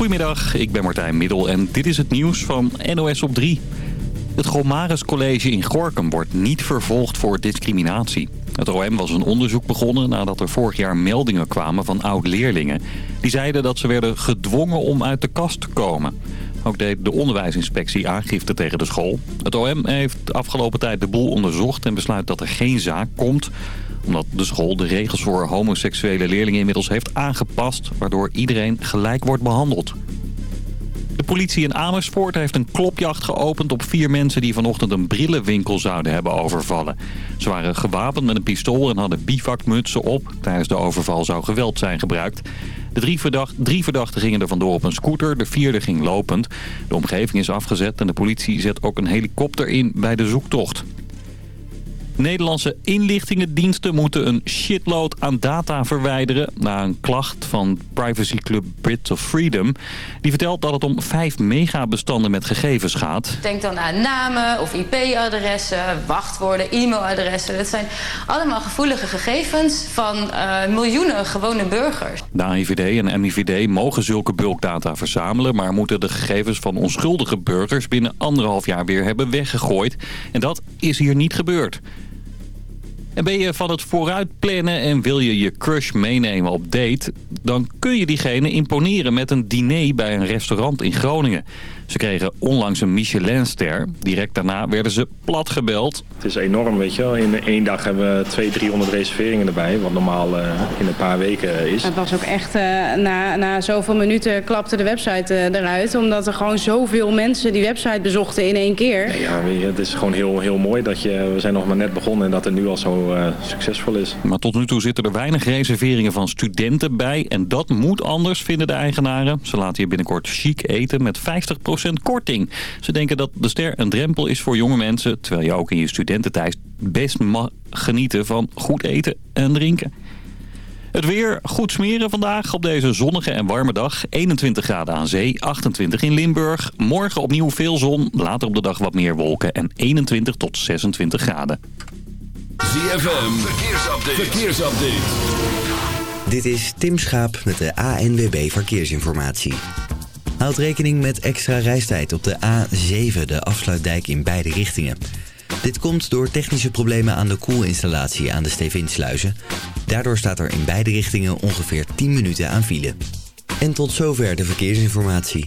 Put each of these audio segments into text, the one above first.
Goedemiddag, ik ben Martijn Middel en dit is het nieuws van NOS op 3. Het Gomaris College in Gorkum wordt niet vervolgd voor discriminatie. Het OM was een onderzoek begonnen nadat er vorig jaar meldingen kwamen van oud-leerlingen. Die zeiden dat ze werden gedwongen om uit de kast te komen. Ook deed de onderwijsinspectie aangifte tegen de school. Het OM heeft afgelopen tijd de boel onderzocht en besluit dat er geen zaak komt omdat de school de regels voor homoseksuele leerlingen inmiddels heeft aangepast... waardoor iedereen gelijk wordt behandeld. De politie in Amersfoort heeft een klopjacht geopend op vier mensen die vanochtend een brillenwinkel zouden hebben overvallen. Ze waren gewapend met een pistool en hadden bivakmutsen op. Tijdens de overval zou geweld zijn gebruikt. De drie, drie verdachten gingen er vandoor op een scooter, de vierde ging lopend. De omgeving is afgezet en de politie zet ook een helikopter in bij de zoektocht. Nederlandse inlichtingendiensten moeten een shitload aan data verwijderen... na een klacht van privacyclub Bits of Freedom. Die vertelt dat het om 5 megabestanden met gegevens gaat. Denk dan aan namen of IP-adressen, wachtwoorden, e-mailadressen. Dat zijn allemaal gevoelige gegevens van uh, miljoenen gewone burgers. De AIVD en MIVD mogen zulke bulkdata verzamelen... maar moeten de gegevens van onschuldige burgers binnen anderhalf jaar weer hebben weggegooid. En dat is hier niet gebeurd. En ben je van het vooruitplannen en wil je je crush meenemen op date... dan kun je diegene imponeren met een diner bij een restaurant in Groningen. Ze kregen onlangs een Michelinster. Direct daarna werden ze plat gebeld. Het is enorm, weet je wel. In één dag hebben we 200, 300 reserveringen erbij. Wat normaal uh, in een paar weken is. Het was ook echt, uh, na, na zoveel minuten klapte de website uh, eruit. Omdat er gewoon zoveel mensen die website bezochten in één keer. Nee, ja, het is gewoon heel, heel mooi dat je... We zijn nog maar net begonnen en dat het nu al zo succesvol is. Maar tot nu toe zitten er weinig reserveringen van studenten bij. En dat moet anders, vinden de eigenaren. Ze laten hier binnenkort chic eten met 50% korting. Ze denken dat de ster een drempel is voor jonge mensen... terwijl je ook in je studententijd best mag genieten van goed eten en drinken. Het weer goed smeren vandaag op deze zonnige en warme dag. 21 graden aan zee, 28 in Limburg. Morgen opnieuw veel zon, later op de dag wat meer wolken en 21 tot 26 graden. ZFM, verkeersupdate. verkeersupdate. Dit is Tim Schaap met de ANWB Verkeersinformatie. Houd rekening met extra reistijd op de A7, de afsluitdijk in beide richtingen. Dit komt door technische problemen aan de koelinstallatie aan de Stevinsluizen. Daardoor staat er in beide richtingen ongeveer 10 minuten aan file. En tot zover de verkeersinformatie.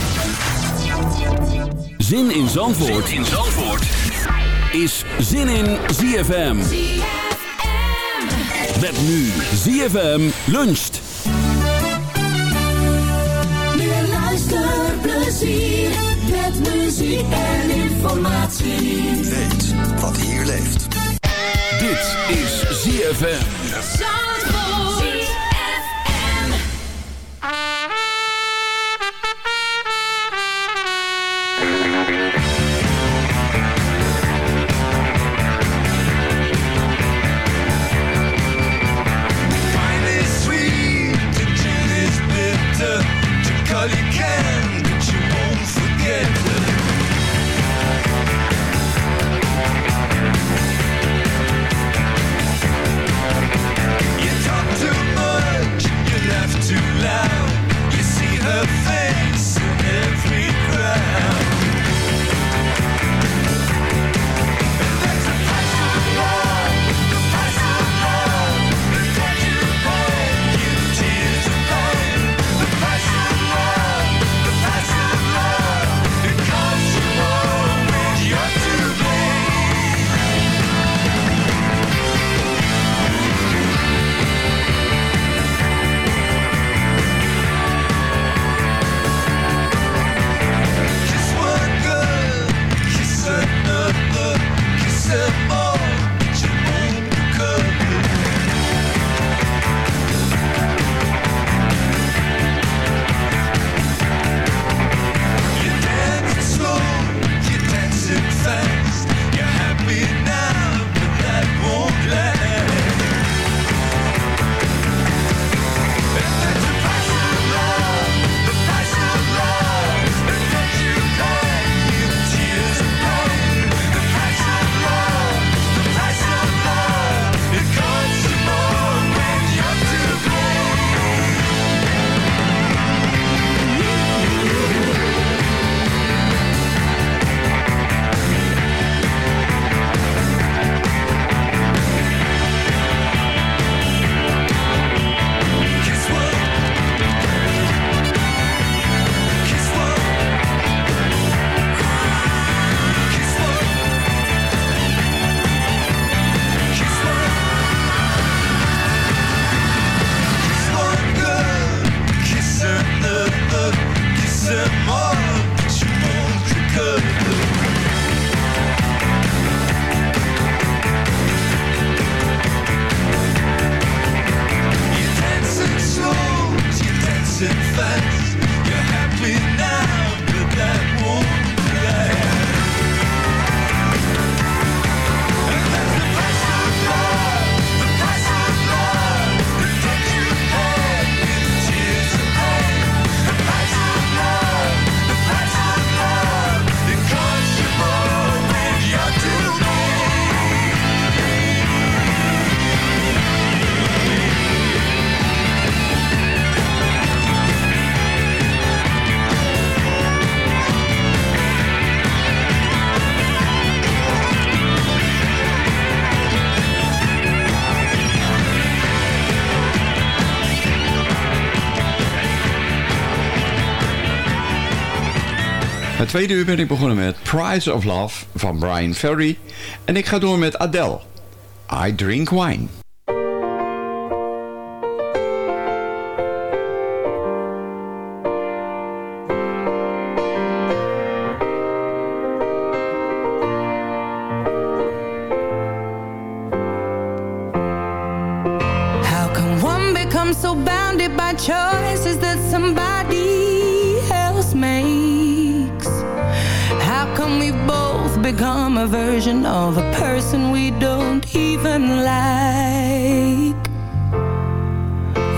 Zin in Zandvoort, zin in Zandvoort. is Zin in ZFM. ZFM. Met nu ZFM luncht. Meer luisterplezier met muziek en informatie. Weet wat hier leeft. Dit is ZFM. tweede uur ben ik begonnen met Prize of Love van Brian Ferry. En ik ga door met Adele. I Drink Wine. How can one become so bounded by choices that somebody become a version of a person we don't even like.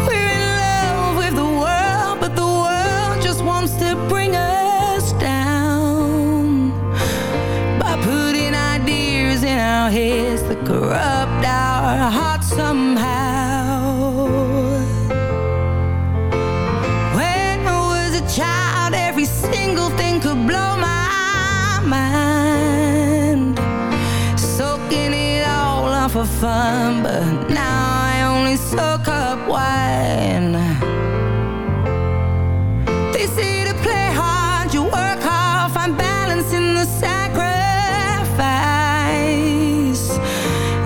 We're in love with the world, but the world just wants to bring us down. By putting ideas in our heads that corrupt our hearts somehow. suck up wine. They say to play hard, you work hard Find balance in the sacrifice.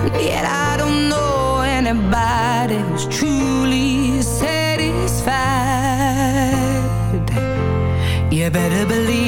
And Yet I don't know anybody who's truly satisfied. You better believe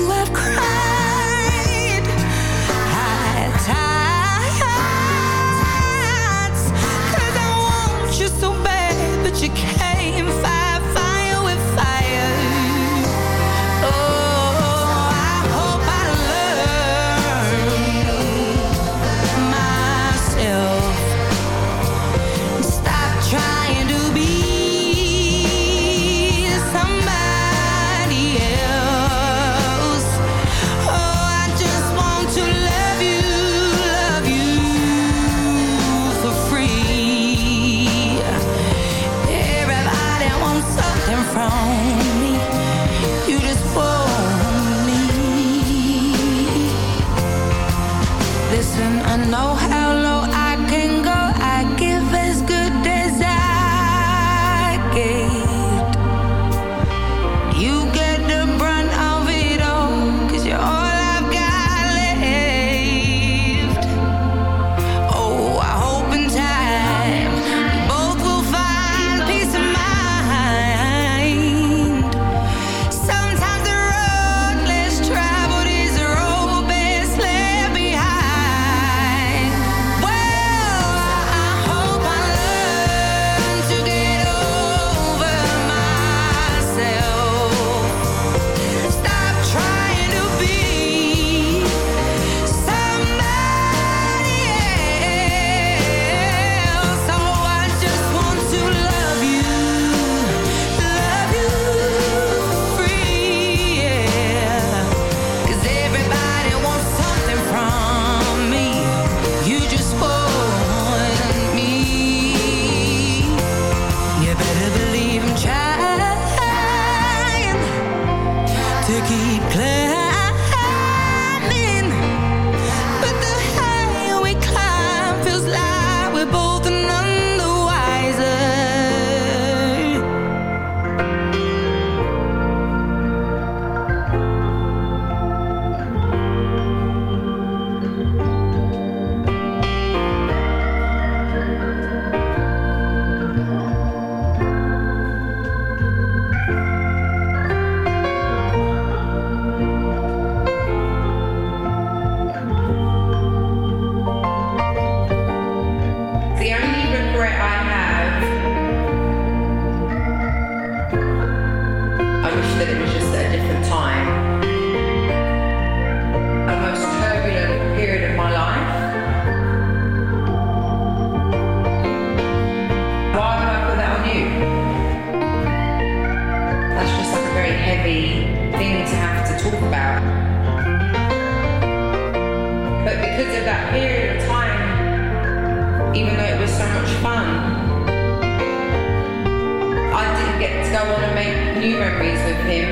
Didn't get to make new memories with him.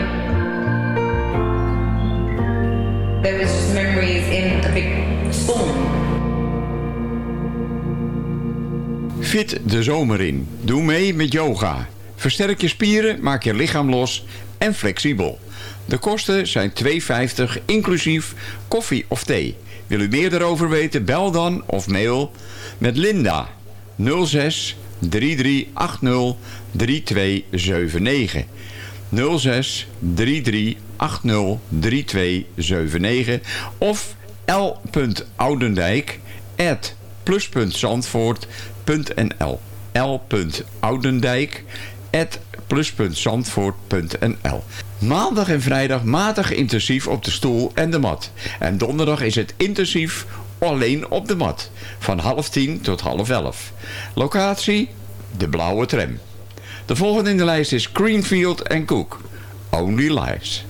There just memories in a big storm. Fit de zomer in. Doe mee met yoga. Versterk je spieren, maak je lichaam los en flexibel. De kosten zijn 2,50 inclusief koffie of thee. Wil u meer daarover weten, bel dan of mail met Linda 06 3380 3279. 06 3380 3279 of l.oudendijk at plus.zandvoort.nl l.oudendijk at plus.zandvoort.nl Maandag en vrijdag matig intensief op de stoel en de mat. En donderdag is het intensief alleen op de mat. Van half tien tot half elf. Locatie? De Blauwe Tram. De volgende in de lijst is Greenfield Cook. Only Lies.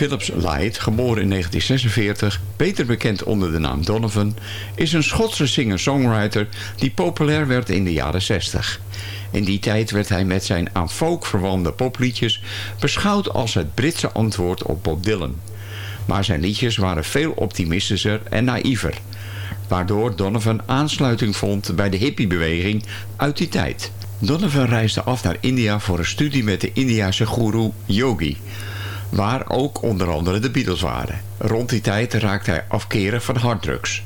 Phillips Light, geboren in 1946, beter bekend onder de naam Donovan... is een Schotse singer-songwriter die populair werd in de jaren 60. In die tijd werd hij met zijn aan folk verwante popliedjes... beschouwd als het Britse antwoord op Bob Dylan. Maar zijn liedjes waren veel optimistischer en naïver... waardoor Donovan aansluiting vond bij de hippiebeweging uit die tijd... Donovan reisde af naar India voor een studie met de Indiase guru Yogi waar ook onder andere de Beatles waren. Rond die tijd raakte hij afkeren van harddrugs.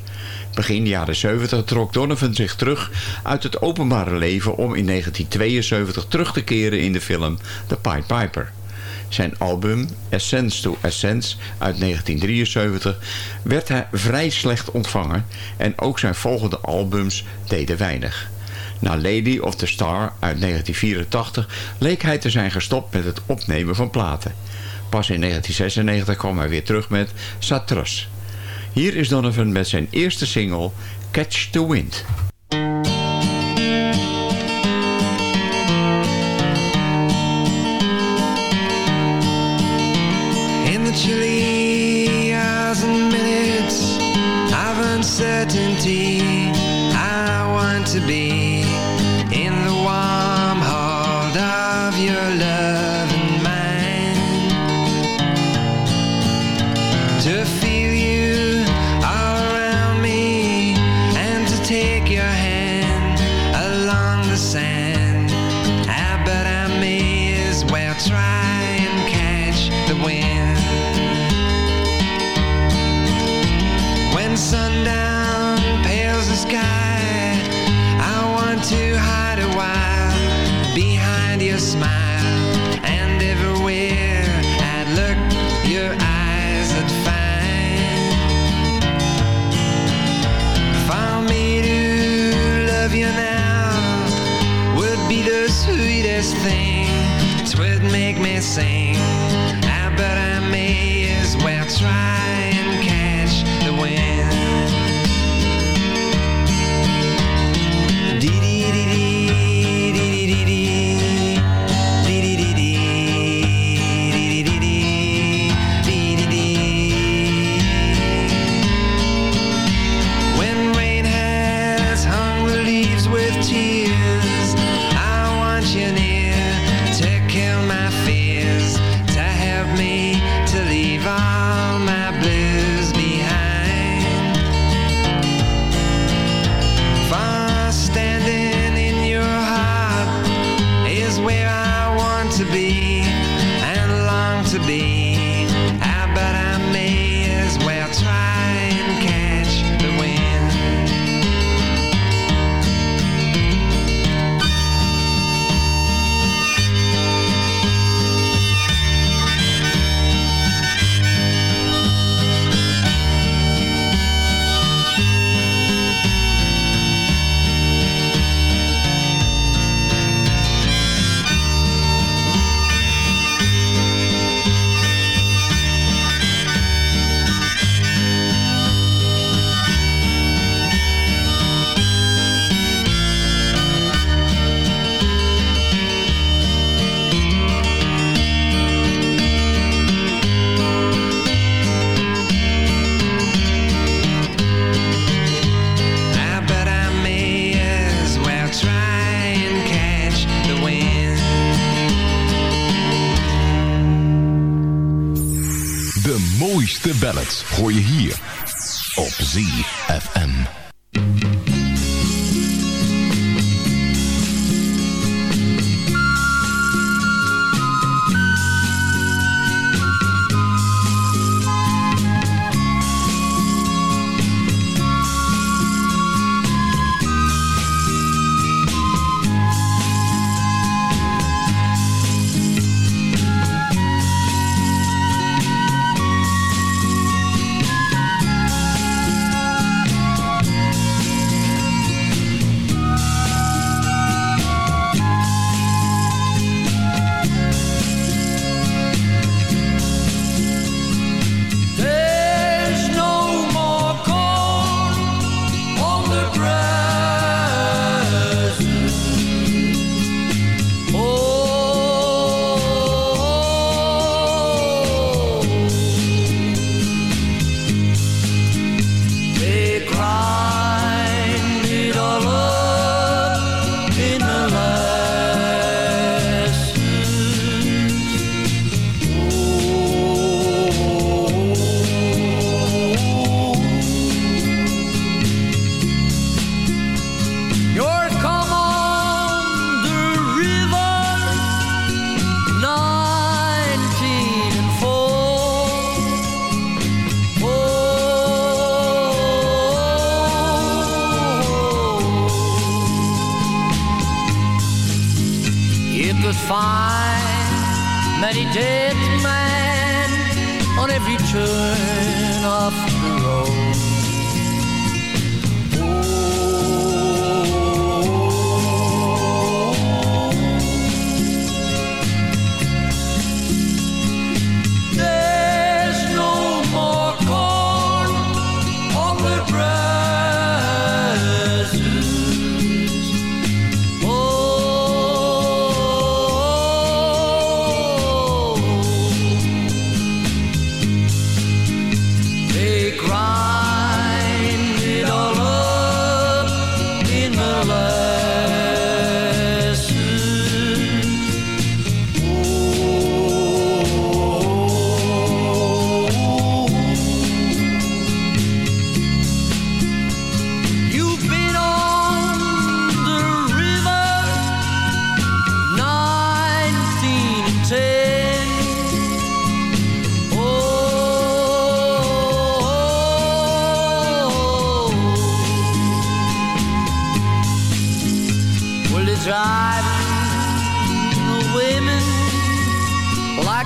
Begin jaren 70 trok Donovan zich terug uit het openbare leven om in 1972 terug te keren in de film The Pied Piper. Zijn album Essence to Essence uit 1973 werd hij vrij slecht ontvangen en ook zijn volgende albums deden weinig. Na Lady of the Star uit 1984 leek hij te zijn gestopt met het opnemen van platen. Pas in 1996 kwam hij weer terug met Satras. Hier is Donovan met zijn eerste single Catch the Wind.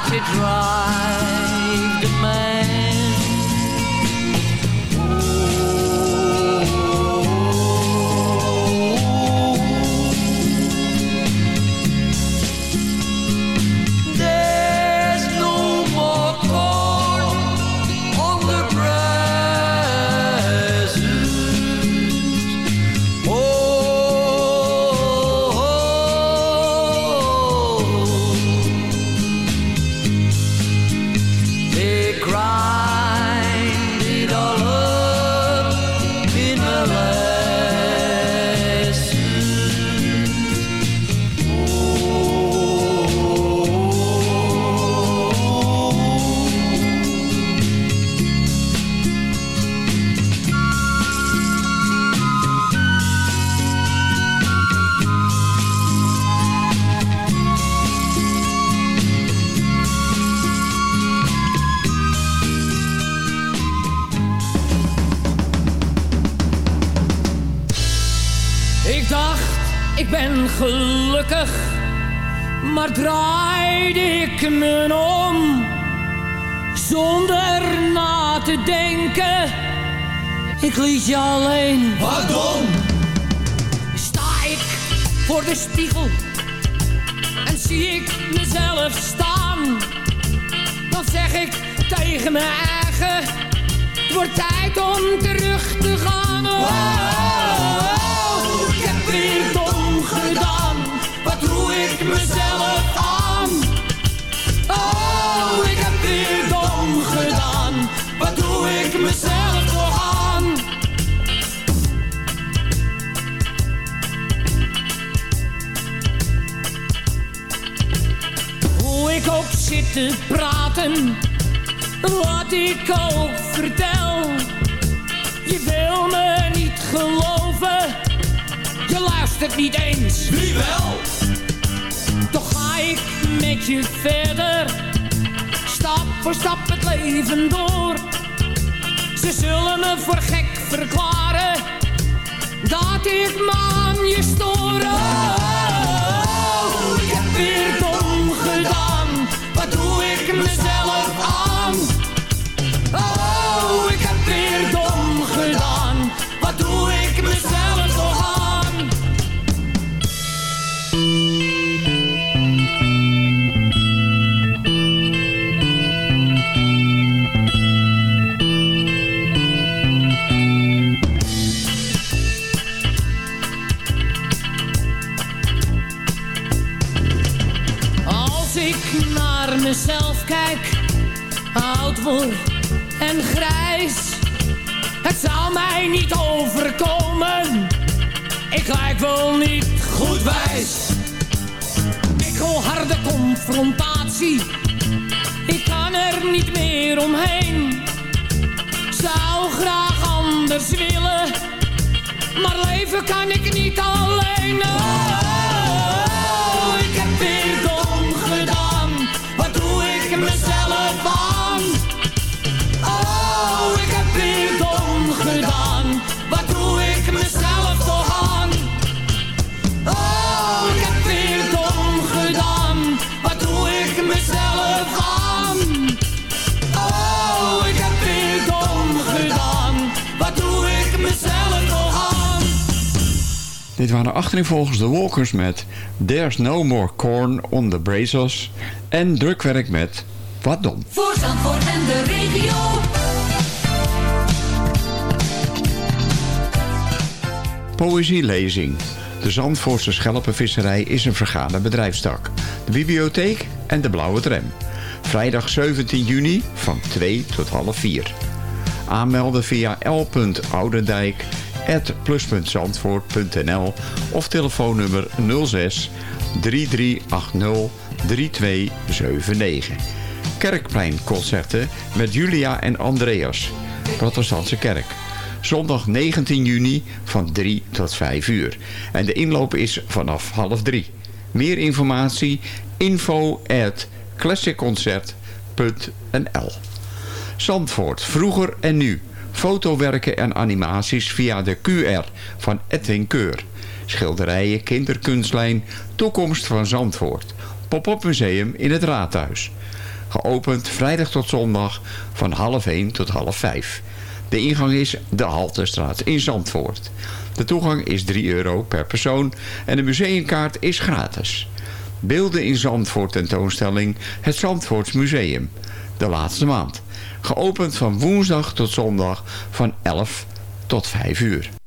to dry. Gelukkig, maar draaide ik me om. Zonder na te denken, ik liet je alleen. Pardon! Sta ik voor de spiegel en zie ik mezelf staan. Dan zeg ik tegen mijn eigen, het wordt tijd om terug te gaan. Oh, ik heb weer gedaan. Wat doe ik mezelf aan? Oh, ik heb weer dom gedaan. Wat doe ik mezelf toch aan? Hoe ik ook zit te praten, wat ik ook vertel. Je wil me niet geloven, je luistert niet eens. Wie wel? Toch ga ik met je verder, stap voor stap het leven door. Ze zullen me voor gek verklaren, dat ik me aan je stoor. Oh, ik heb weer dom gedaan, wat doe ik mezelf Mij niet overkomen. Ik lijk wel niet goed wijs. Ik wil harde confrontatie. Ik kan er niet meer omheen. Zou graag anders willen. Maar leven kan ik niet alleen. Dit waren achtereenvolgens de Walkers met There's No More Corn on the Brazos en drukwerk met Wat Dom. Voor Zandvoort en de regio. Poëzielezing. De Zandvoortse schelpenvisserij is een vergane bedrijfstak. De bibliotheek en de blauwe tram. Vrijdag 17 juni van 2 tot half 4. Aanmelden via l.oudendijk.plus.zandvoort.nl of telefoonnummer 06 3380 3279. Kerkpleinconcerten met Julia en Andreas. Protestantse Kerk. Zondag 19 juni van 3 tot 5 uur. En de inloop is vanaf half 3. Meer informatie info at classicconcert.nl Zandvoort, vroeger en nu. Fotowerken en animaties via de QR van Edwin Keur. Schilderijen, kinderkunstlijn, toekomst van Zandvoort. Pop-up museum in het Raadhuis. Geopend vrijdag tot zondag van half 1 tot half 5. De ingang is de Halterstraat in Zandvoort. De toegang is 3 euro per persoon en de museumkaart is gratis. Beelden in Zandvoort tentoonstelling Het Zandvoorts Museum. De laatste maand. Geopend van woensdag tot zondag van 11 tot 5 uur.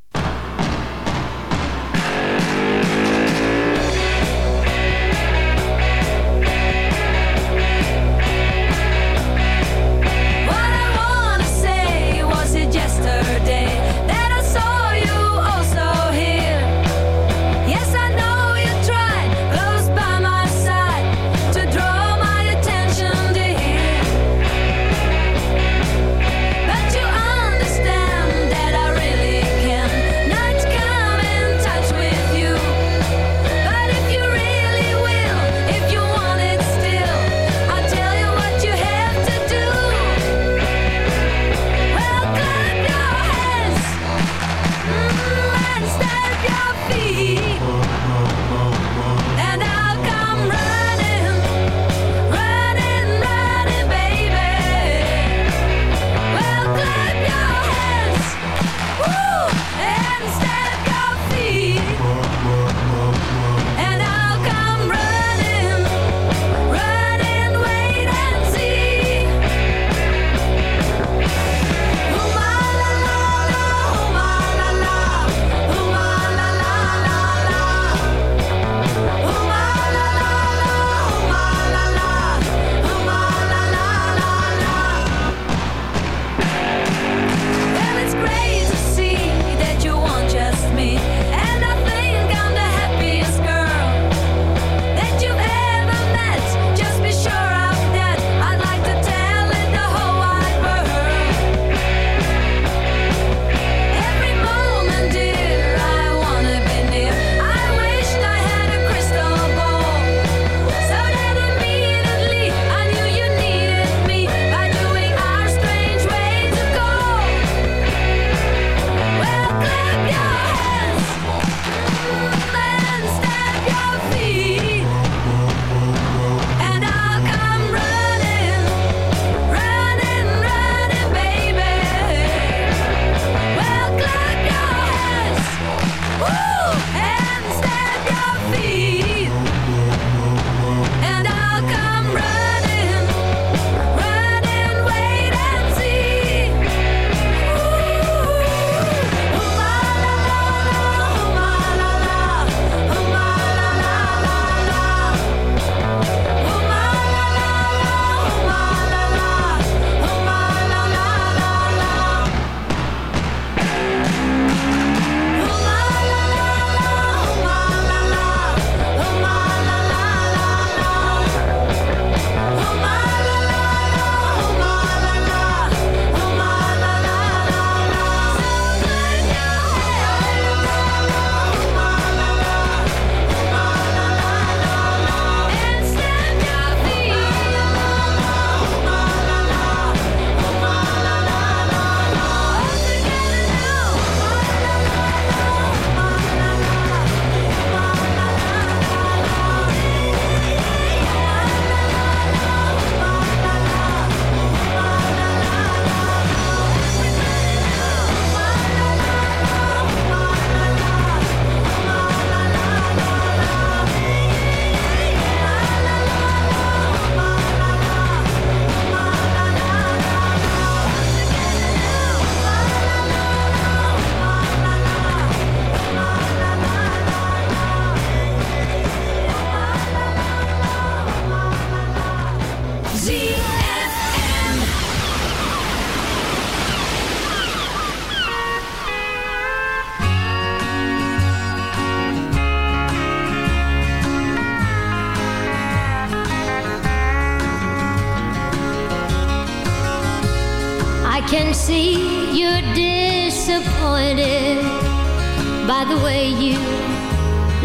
The way you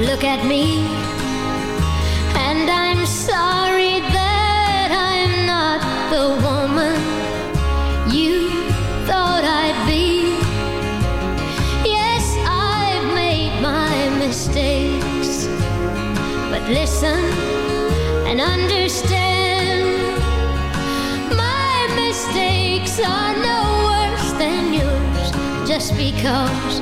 look at me. And I'm sorry that I'm not the woman you thought I'd be. Yes, I've made my mistakes. But listen and understand my mistakes are no worse than yours just because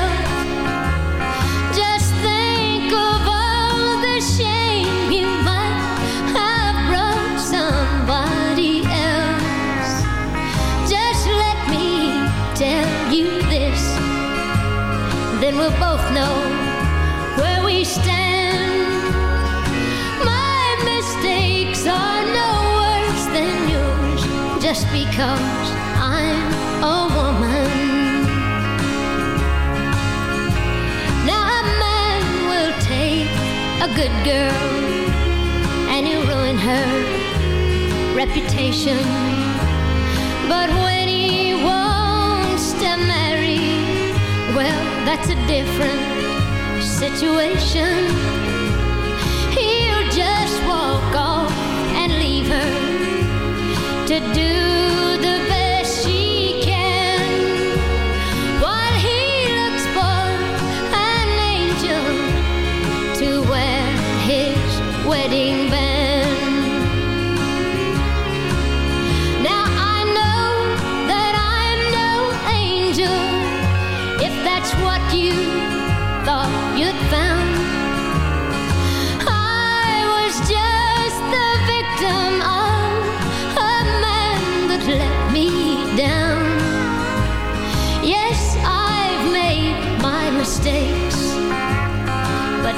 just because I'm a woman. Now a man will take a good girl and he'll ruin her reputation. But when he wants to marry, well, that's a different situation.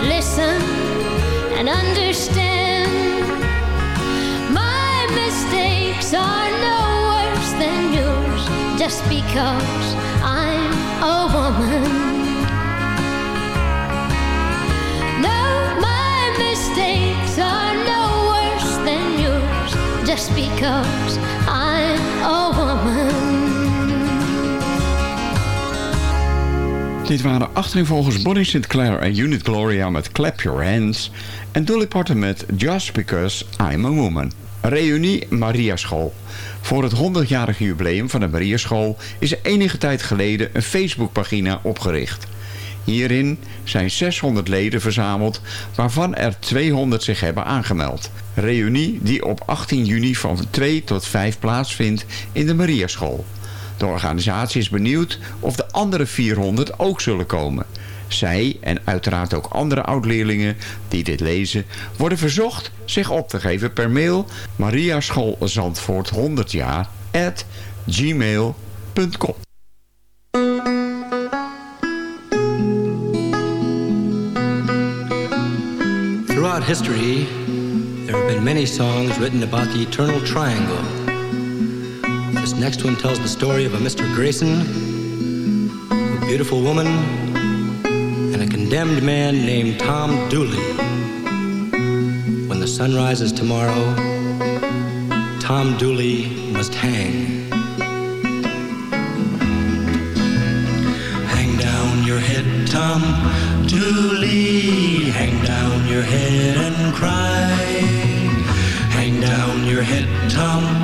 Listen and understand. My mistakes are no worse than yours just because I'm a woman. No, my mistakes are no worse than yours just because I'm a woman. Dit waren achtereenvolgens Bonnie Sinclair en Unit Gloria met Clap Your Hands... en Dolly Parton met Just Because I'm a Woman. Reunie Maria School. Voor het 100-jarige jubileum van de Maria School is enige tijd geleden een Facebookpagina opgericht. Hierin zijn 600 leden verzameld, waarvan er 200 zich hebben aangemeld. Reunie die op 18 juni van 2 tot 5 plaatsvindt in de Maria School. De organisatie is benieuwd of de andere 400 ook zullen komen. Zij en uiteraard ook andere oud-leerlingen die dit lezen... worden verzocht zich op te geven per mail... mariaschool Zandvoort 100 jaar at gmail.com. Throughout history, there have been many songs written about the eternal triangle. This next one tells the story of a Mr. Grayson, a beautiful woman, and a condemned man named Tom Dooley. When the sun rises tomorrow, Tom Dooley must hang. Hang down your head, Tom Dooley. Hang down your head and cry. Hang down your head, Tom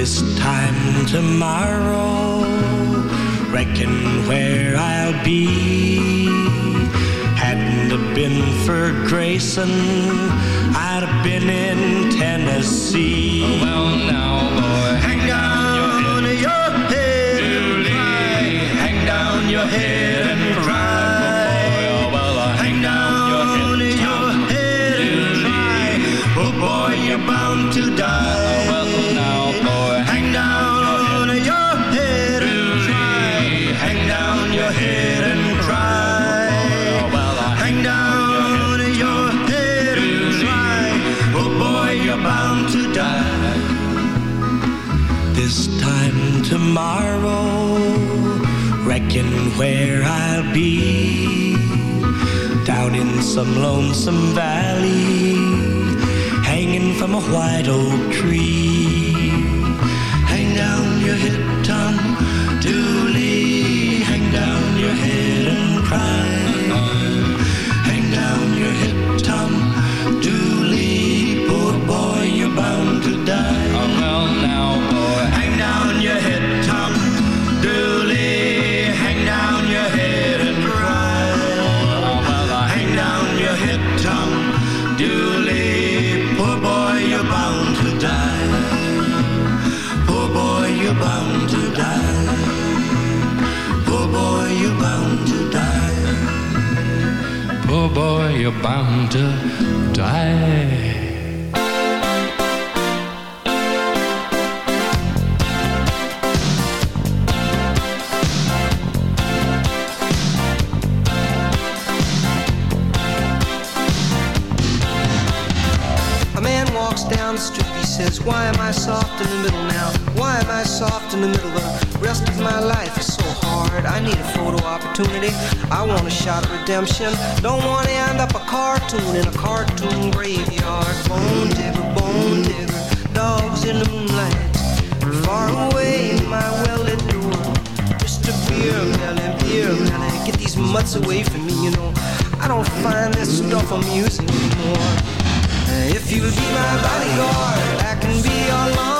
This time tomorrow, reckon where I'll be. Hadn't have been for Grayson, I'd have been in Tennessee. Well, now, boy, hang down your head and cry. Hang down your head and cry. Well, hang down your head and cry. Oh, boy, you're bound to die. Tomorrow, reckon where I'll be. Down in some lonesome valley, hanging from a white oak tree. Boy, you're bound to die. A man walks down the street, he says, Why am I soft in the middle now? Why am I soft in the middle? The rest of my life hard. I need a photo opportunity. I want a shot at redemption. Don't want to end up a cartoon in a cartoon graveyard. Bone digger, bone digger, dogs in the moonlight. Far away, my well-lit door. Mr. Beer Melly, Beer Melly, get these mutts away from me, you know. I don't find this stuff amusing anymore. If you'll be my bodyguard, I can be your long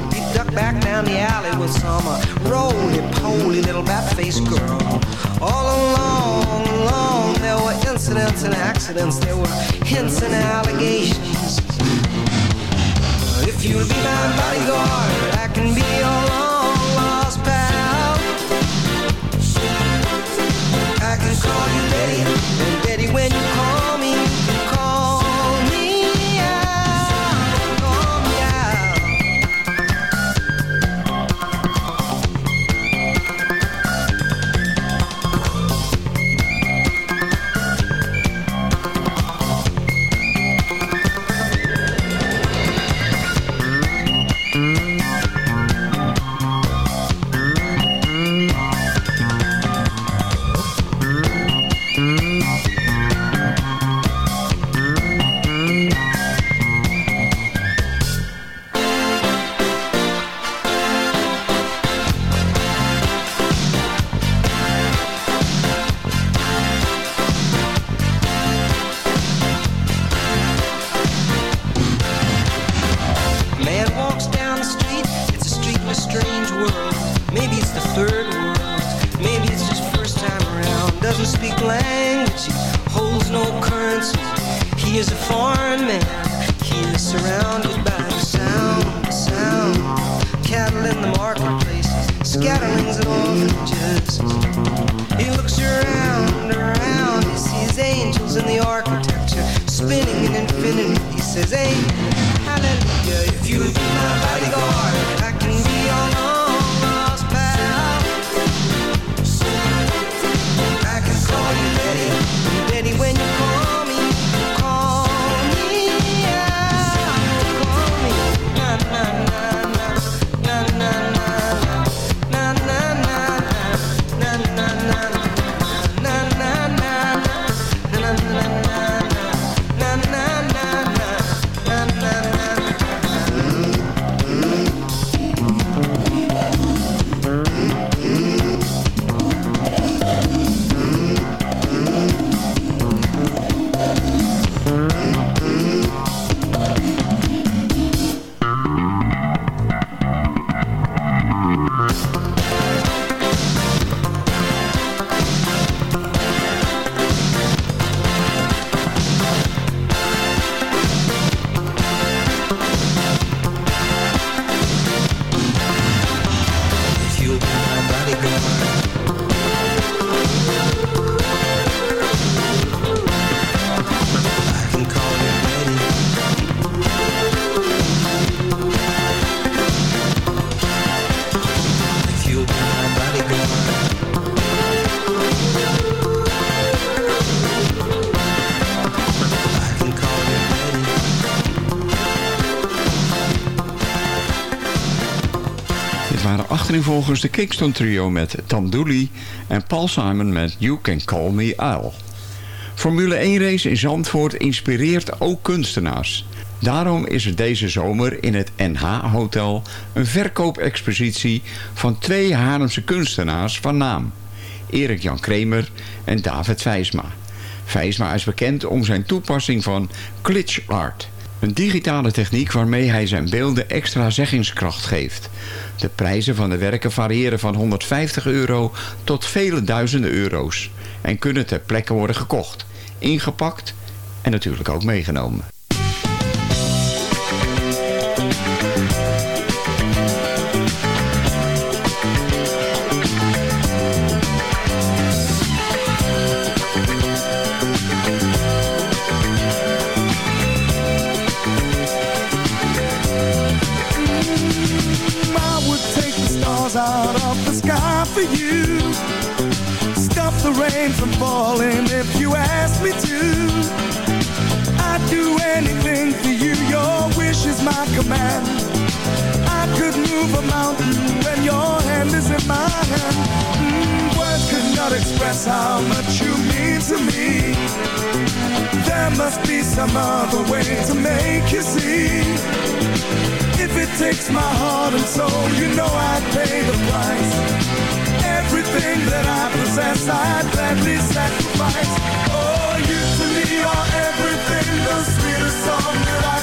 Back down the alley with some uh, roly-poly little bat-faced girl. All along, along, there were incidents and accidents. There were hints and allegations. If you'll be my bodyguard, I can be your long lost pal. I can call you Maybe it's the third world, maybe it's just first time around. Doesn't speak language, he holds no currency. He is a foreign man, he is surrounded by the sound, sound. Cattle in the marketplaces, scatterings and orphanages. He looks around, around, he sees angels in the architecture, spinning in infinity. He says, Amen, hallelujah. If you be my bodyguard, I can be your achtereenvolgens de Kingston Trio met Tom Dooley en Paul Simon met You Can Call Me Al. Formule 1 race in Zandvoort inspireert ook kunstenaars. Daarom is er deze zomer in het NH Hotel een verkoopexpositie van twee Haarlemse kunstenaars van naam. Erik Jan Kremer en David Vijsma. Vijsma is bekend om zijn toepassing van glitch art. Een digitale techniek waarmee hij zijn beelden extra zeggingskracht geeft. De prijzen van de werken variëren van 150 euro tot vele duizenden euro's. En kunnen ter plekke worden gekocht, ingepakt en natuurlijk ook meegenomen. Command. I could move a mountain when your hand is in my hand. Mm, words could not express how much you mean to me. There must be some other way to make you see. If it takes my heart and soul, you know I'd pay the price. Everything that I possess, I'd gladly sacrifice. Oh, you to me are everything, the sweetest song that I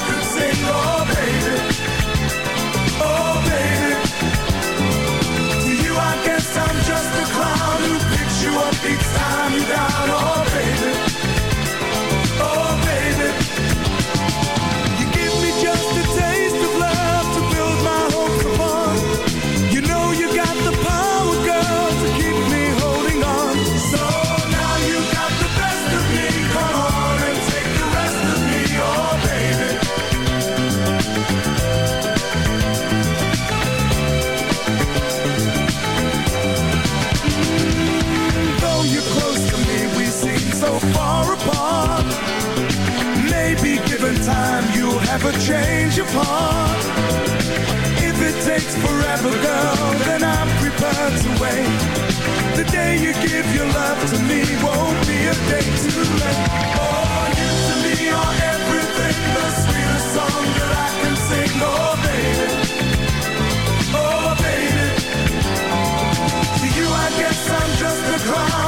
change of heart. If it takes forever, girl, then I'm prepared to wait. The day you give your love to me won't be a day too late. Oh, you to me are everything, the sweetest song that I can sing. Oh, baby. Oh, baby. To you, I guess I'm just a clown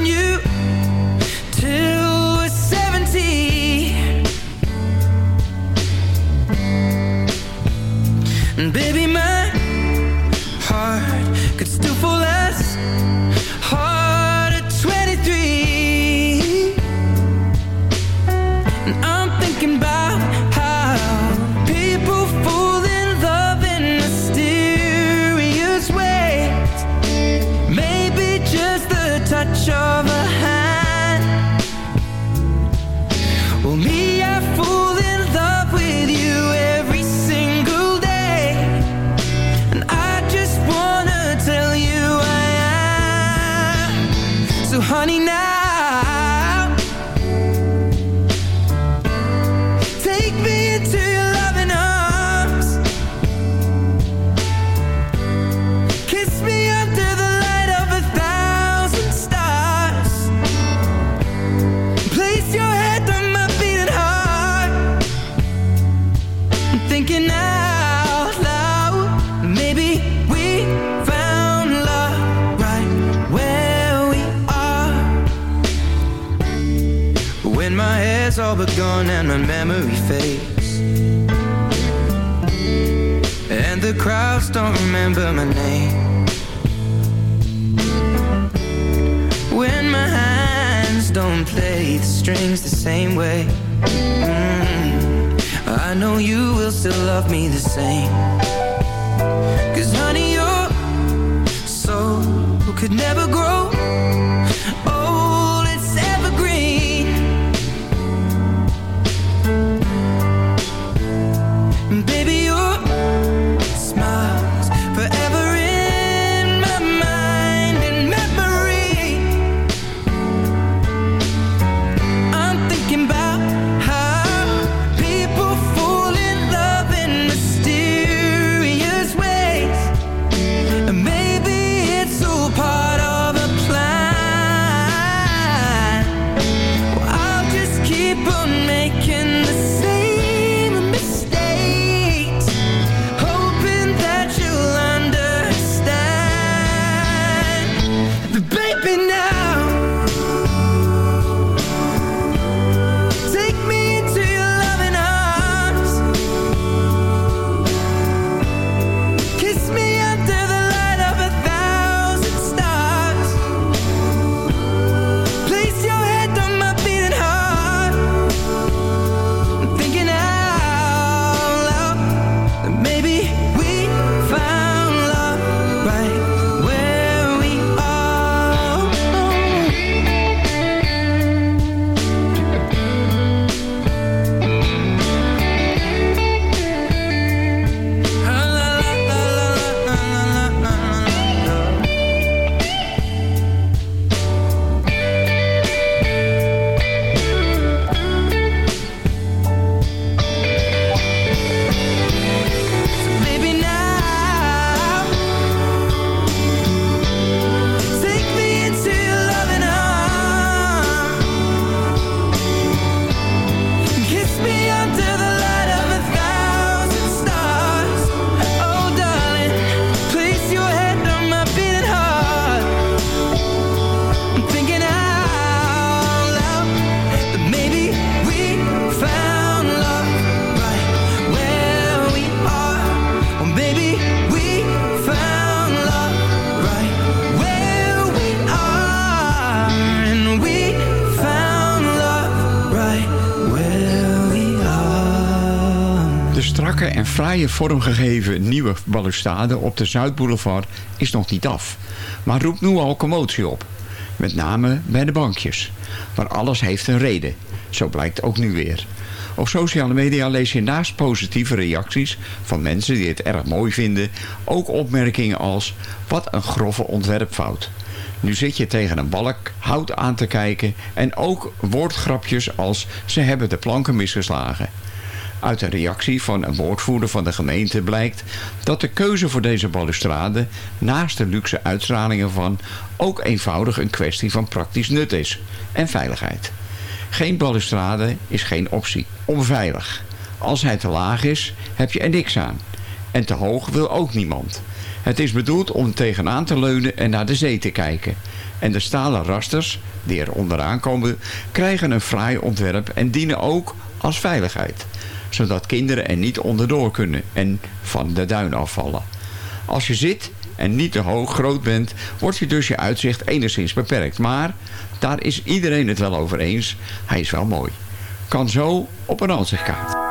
love me the same. Cause honey, your soul could never grow fraaie vormgegeven nieuwe balustrade op de Zuidboulevard is nog niet af. Maar roept nu al commotie op. Met name bij de bankjes. Maar alles heeft een reden. Zo blijkt ook nu weer. Op sociale media lees je naast positieve reacties van mensen die het erg mooi vinden... ook opmerkingen als wat een grove ontwerpfout. Nu zit je tegen een balk hout aan te kijken en ook woordgrapjes als ze hebben de planken misgeslagen. Uit een reactie van een woordvoerder van de gemeente blijkt dat de keuze voor deze balustrade naast de luxe uitstralingen van ook eenvoudig een kwestie van praktisch nut is en veiligheid. Geen balustrade is geen optie. Onveilig. Als hij te laag is, heb je er niks aan. En te hoog wil ook niemand. Het is bedoeld om tegenaan te leunen en naar de zee te kijken. En de stalen rasters, die er onderaan komen, krijgen een fraai ontwerp en dienen ook als veiligheid. Zodat kinderen er niet onderdoor kunnen en van de duin afvallen. Als je zit en niet te hoog groot bent, wordt je dus je uitzicht enigszins beperkt. Maar daar is iedereen het wel over eens. Hij is wel mooi. Kan zo op een aanzichtkaart.